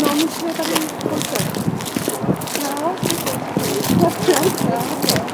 No, myślę, że tak jest. No, tak, tak.